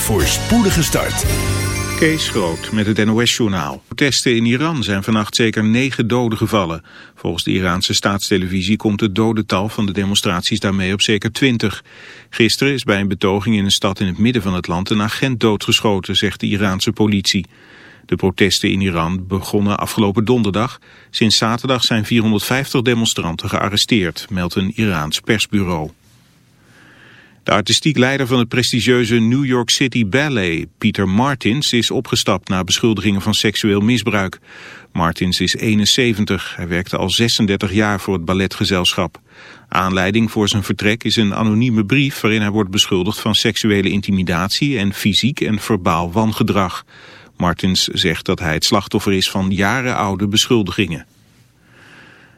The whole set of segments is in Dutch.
een voorspoedige start. Kees Groot met het NOS-journaal. Protesten in Iran zijn vannacht zeker negen doden gevallen. Volgens de Iraanse staatstelevisie komt het dodental van de demonstraties daarmee op zeker twintig. Gisteren is bij een betoging in een stad in het midden van het land een agent doodgeschoten, zegt de Iraanse politie. De protesten in Iran begonnen afgelopen donderdag. Sinds zaterdag zijn 450 demonstranten gearresteerd, meldt een Iraans persbureau. De artistiek leider van het prestigieuze New York City Ballet, Peter Martins, is opgestapt na beschuldigingen van seksueel misbruik. Martins is 71. Hij werkte al 36 jaar voor het balletgezelschap. Aanleiding voor zijn vertrek is een anonieme brief waarin hij wordt beschuldigd van seksuele intimidatie en fysiek en verbaal wangedrag. Martins zegt dat hij het slachtoffer is van jarenoude beschuldigingen.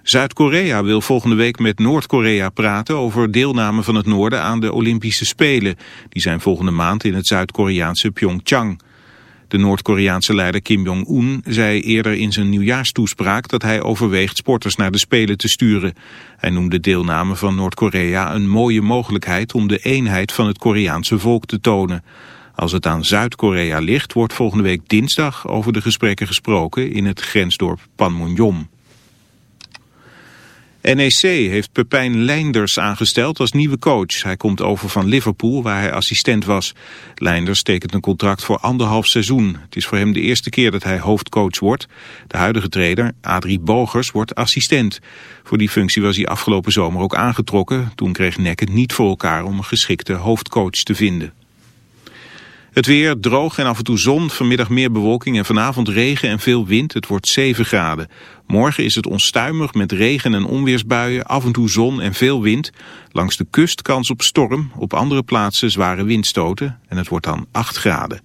Zuid-Korea wil volgende week met Noord-Korea praten over deelname van het noorden aan de Olympische Spelen. Die zijn volgende maand in het Zuid-Koreaanse Pyeongchang. De Noord-Koreaanse leider Kim Jong-un zei eerder in zijn nieuwjaarstoespraak dat hij overweegt sporters naar de Spelen te sturen. Hij noemde deelname van Noord-Korea een mooie mogelijkheid om de eenheid van het Koreaanse volk te tonen. Als het aan Zuid-Korea ligt, wordt volgende week dinsdag over de gesprekken gesproken in het grensdorp Panmunjom. NEC heeft Pepijn Leinders aangesteld als nieuwe coach. Hij komt over van Liverpool, waar hij assistent was. Leinders tekent een contract voor anderhalf seizoen. Het is voor hem de eerste keer dat hij hoofdcoach wordt. De huidige trainer, Adrie Bogers, wordt assistent. Voor die functie was hij afgelopen zomer ook aangetrokken. Toen kreeg NEC het niet voor elkaar om een geschikte hoofdcoach te vinden. Het weer droog en af en toe zon, vanmiddag meer bewolking en vanavond regen en veel wind. Het wordt 7 graden. Morgen is het onstuimig met regen en onweersbuien, af en toe zon en veel wind. Langs de kust kans op storm, op andere plaatsen zware windstoten en het wordt dan 8 graden.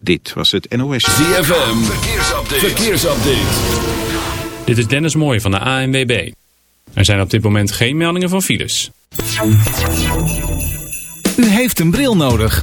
Dit was het NOS. ZFM, verkeersupdate. verkeersupdate. Dit is Dennis Mooij van de ANWB. Er zijn op dit moment geen meldingen van files. U heeft een bril nodig.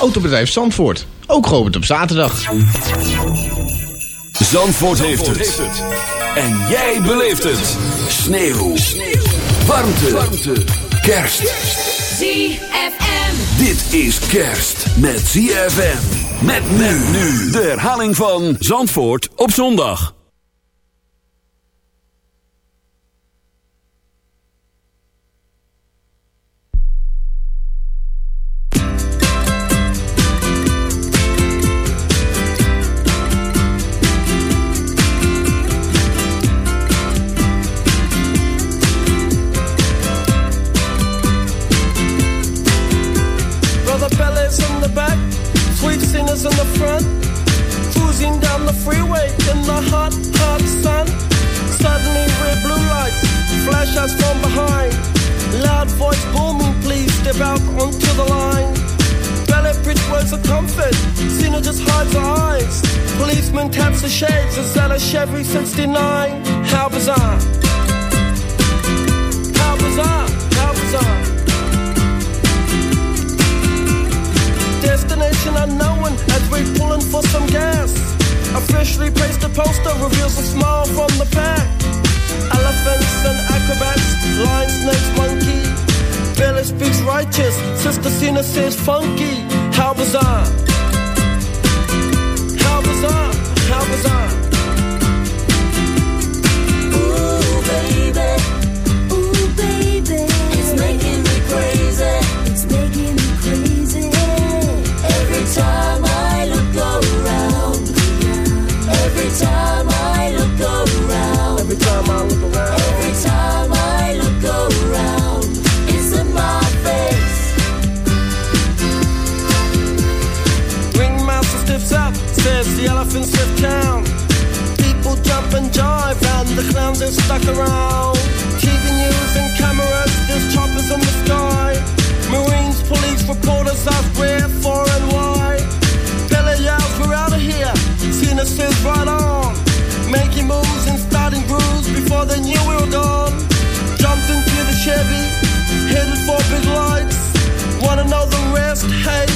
Autobedrijf Zandvoort, ook geopend op zaterdag. Zandvoort, heeft, het. En jij beleeft het. Sneeuw. Sneeuw. Warmte. Warmte. Kerst. ZFM. Dit is kerst met ZFM. Met men nu. De herhaling van Zandvoort op zondag. Clowns are stuck around. TV news and cameras, there's choppers in the sky. Marines, police, reporters ask where, for, and why. Billy yells, we're out of here. Cena says right on. Making moves and starting grooves before they knew we were gone. Jumped into the Chevy, headed for big lights. Wanna know the rest? Hey,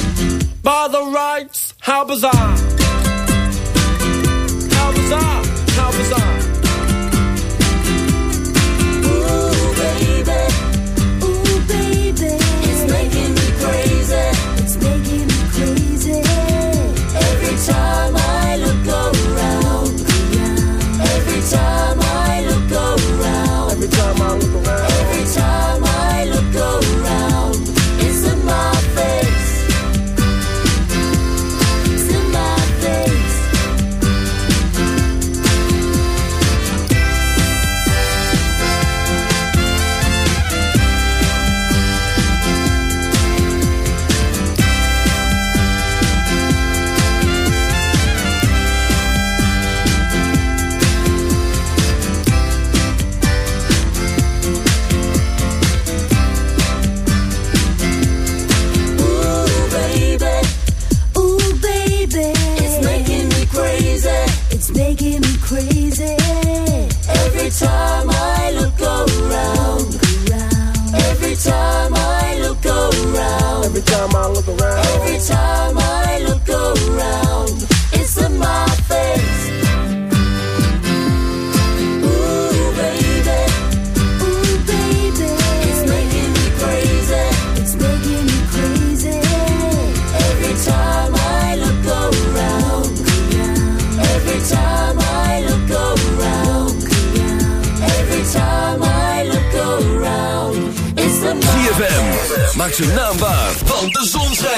by the rights. How bizarre! How bizarre! How bizarre! Time I look around. Every time I look around. It's in my face. Ooh, baby. Ooh, baby. It's making me crazy. It's making me crazy. Every time I look around. Every time I look around. Every time I look around. It's in my ZFM, maak zijn naam waar, want de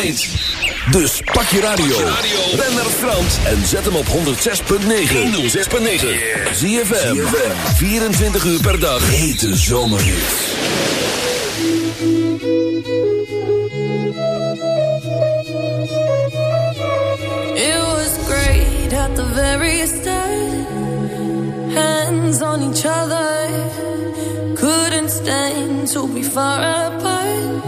Dus pak je radio, ren naar Frans en zet hem op 106.9. 106.9. ZFM, 24 uur per dag. Hete zomerhits. It was great at the very start. Hands on each other. Couldn't stand to be far apart.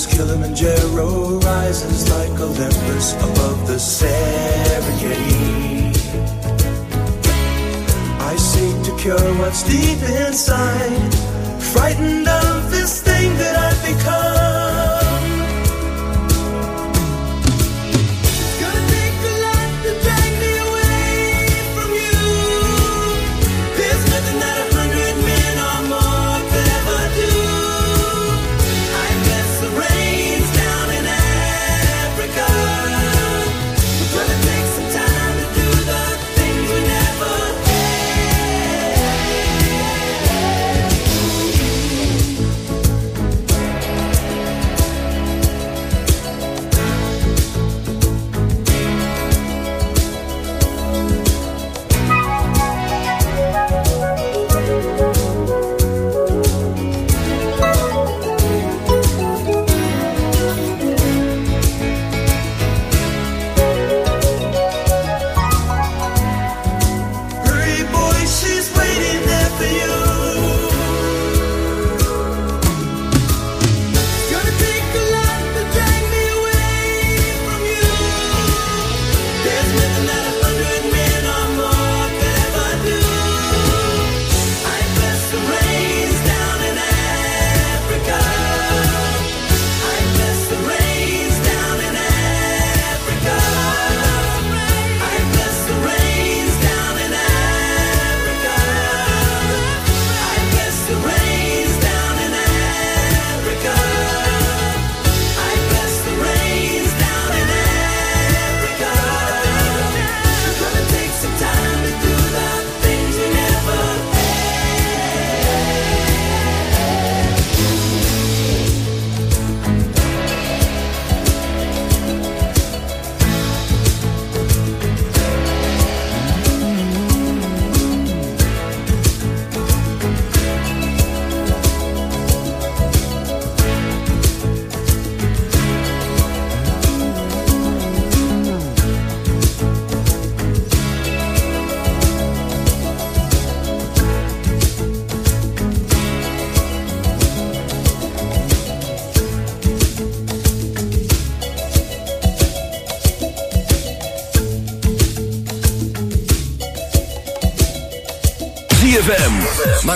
Olympus, Kilimanjaro rises like Olympus above the Serengeti. I seek to cure what's deep inside, frightened. Of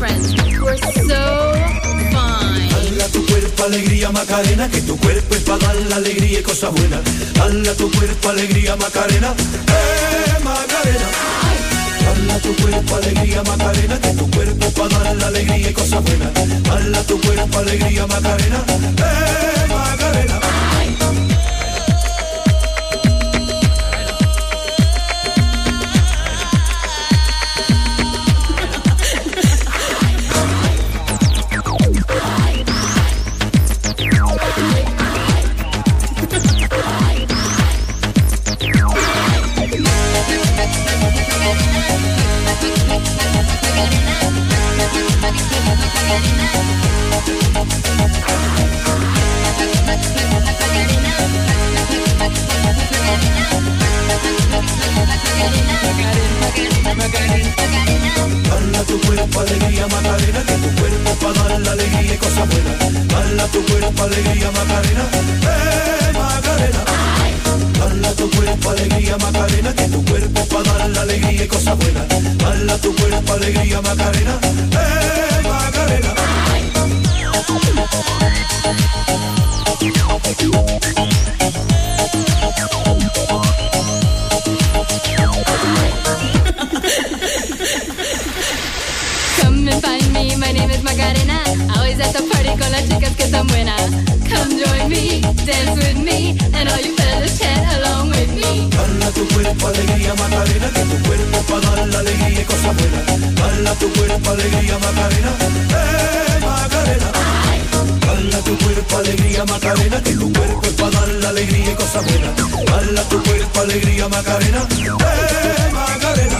friends were so fine. Dala tu cuerpo alegría Macarena, que tu cuerpo es para dar la alegría y cosas buenas. Dala tu cuerpo alegría Macarena, eh Macarena. Dala tu cuerpo alegría Macarena, que tu cuerpo para dar la alegría y cosas buenas. Dala tu cuerpo alegría Macarena, eh Macarena. Es para dar la alegría y cosas buenas. Tu cuerpo alegría Macarena, eh Macarena. Dala tu cuerpo alegría Macarena, que tu cuerpo para dar la alegría y cosas buenas. Dala tu cuerpo alegría Macarena, eh Macarena. Macarena. Always at the party con las chicas que están buenas. Come join me, dance with me, and all you fellas chant along with me. Dala tu cuerpo alegría Macarena, que tu cuerpo para dar la alegría y cosas buenas. Dala tu cuerpo alegría Macarena, eh Macarena. Dala tu cuerpo alegría Macarena, que tu cuerpo es para dar la alegría y cosas buenas. Dala tu cuerpo alegría Macarena, eh Macarena.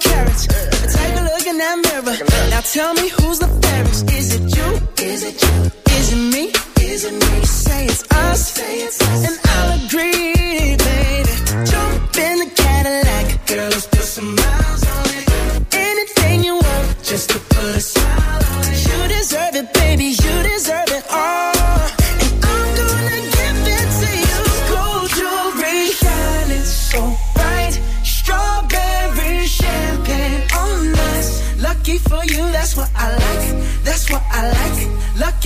carrots. Take a look in that mirror. Now tell me who's the fairest? Is it you? Is it you? Is it me? Is it me? Say it's us. Say it's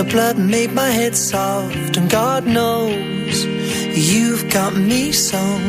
The blood made my head soft, and God knows you've got me some.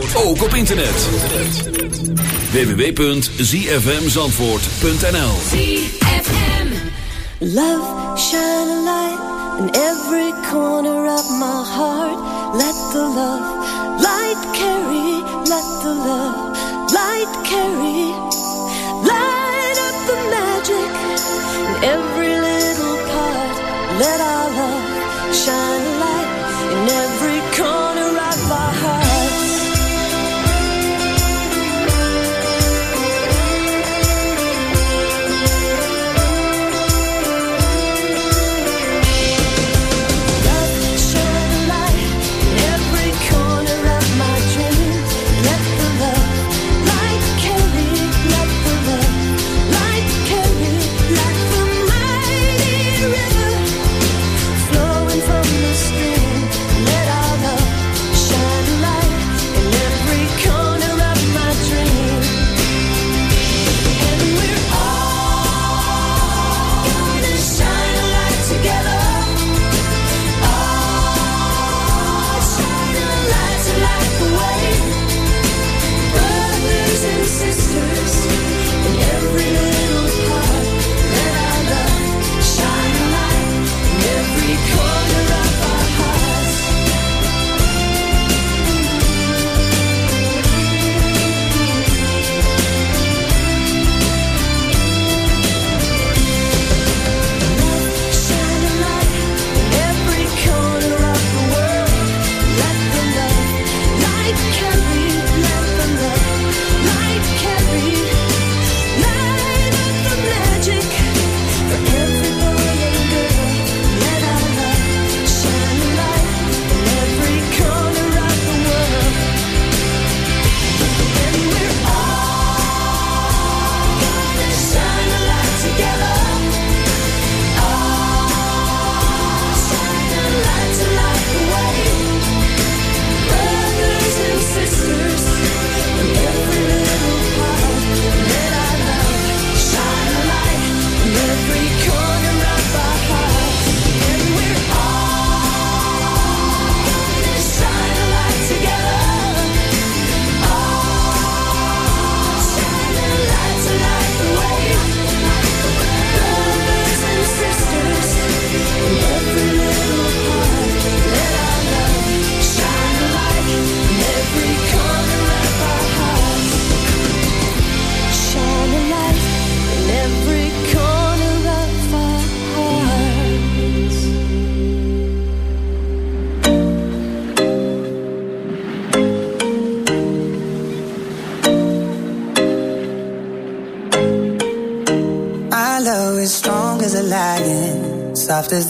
Zandvoort, ook op internet. www.zfmzandvoort.nl ZFM Love, shine a light in every corner of my heart. Let the love light carry, let the love light carry.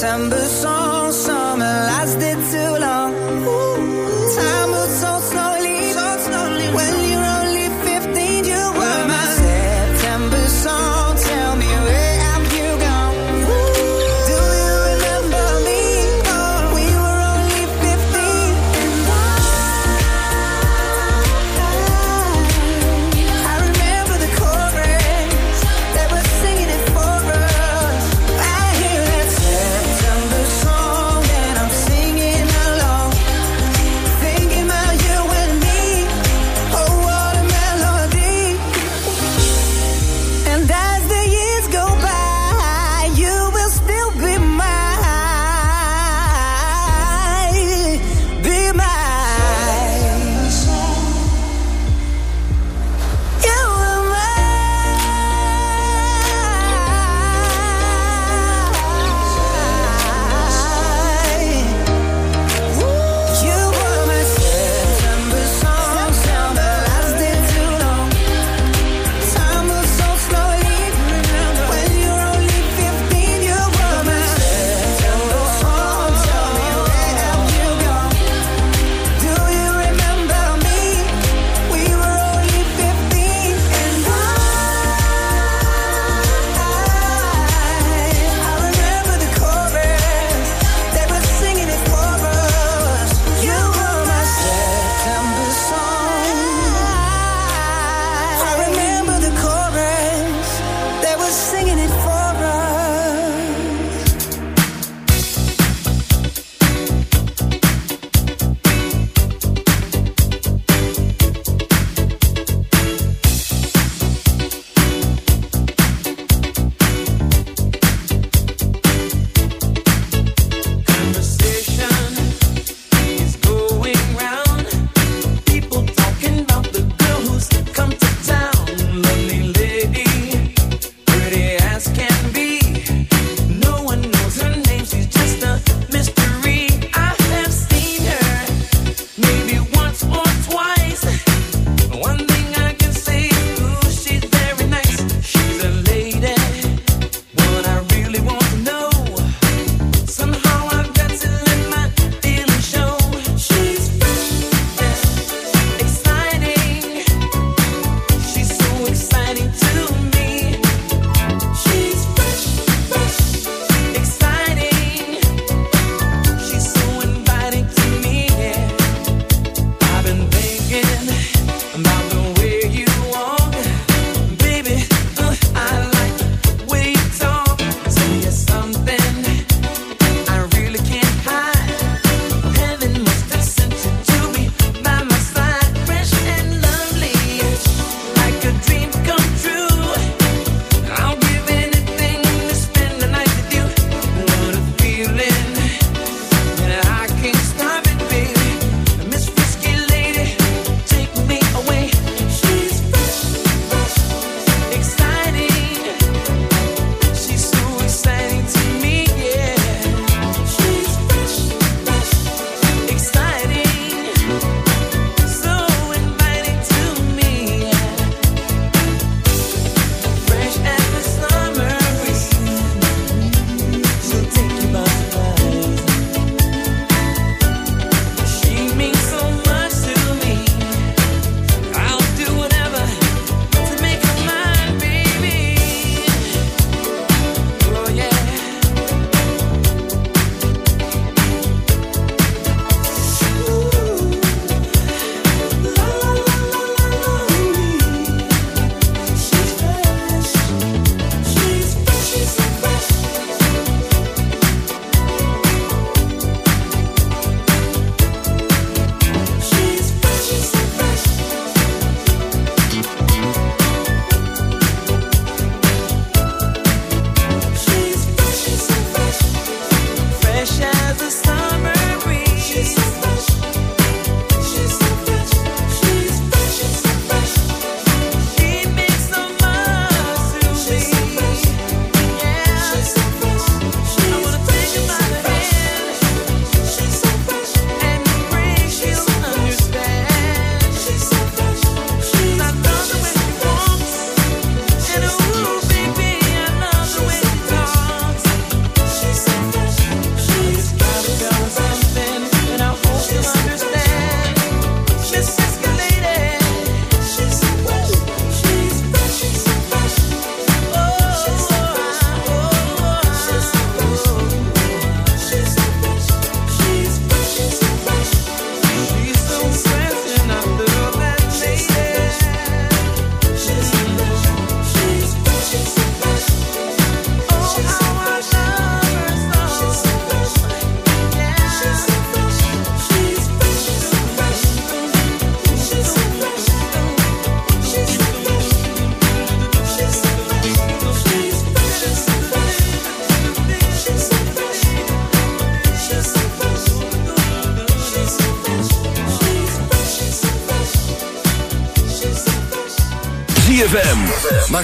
December song.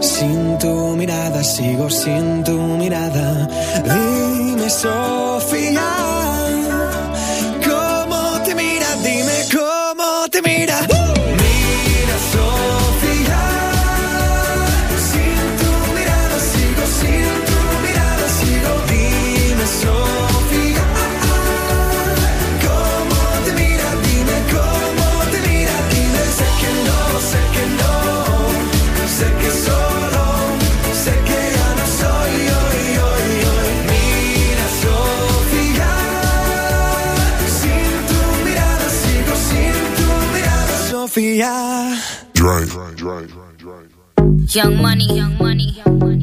Sin tu mirada, sigo sin tu mirada. Dime, Sofía. Mafia. Young money, young money, young money.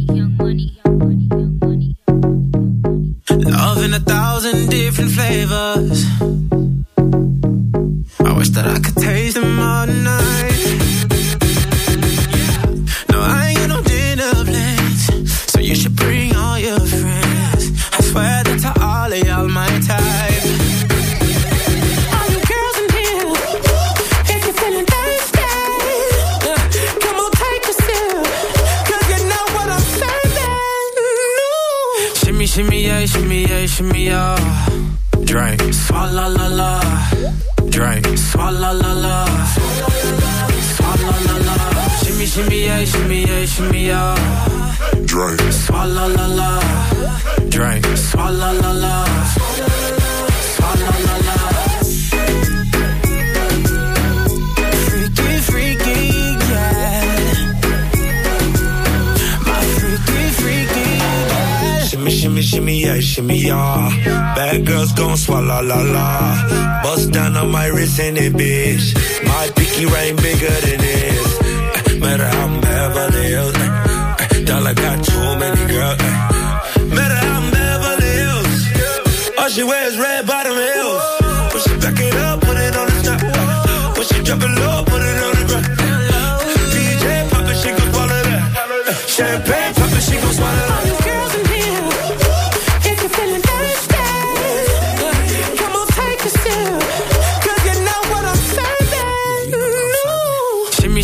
Shimmy, shimmy, shimmy, yeah, shimmy, yeah. Bad girls gon' swallow la la. Bust down on my wrist and it, bitch. My pinky ring bigger than this. Uh, matter how I'm Beverly Hills. Uh, dollar got too many girls. Matter how I'm Beverly Hills. All she wears red bottom heels. Push it back it up, put it on the top. Push it drop it low, put it on the ground. DJ pop it, she gon' follow that. Champagne.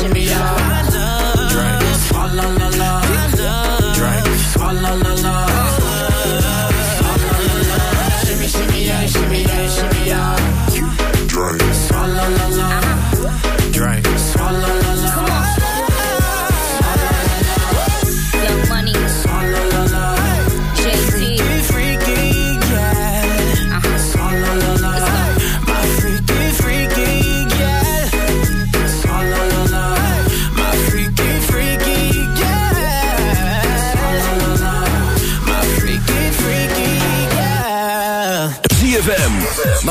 shimmy, y'all.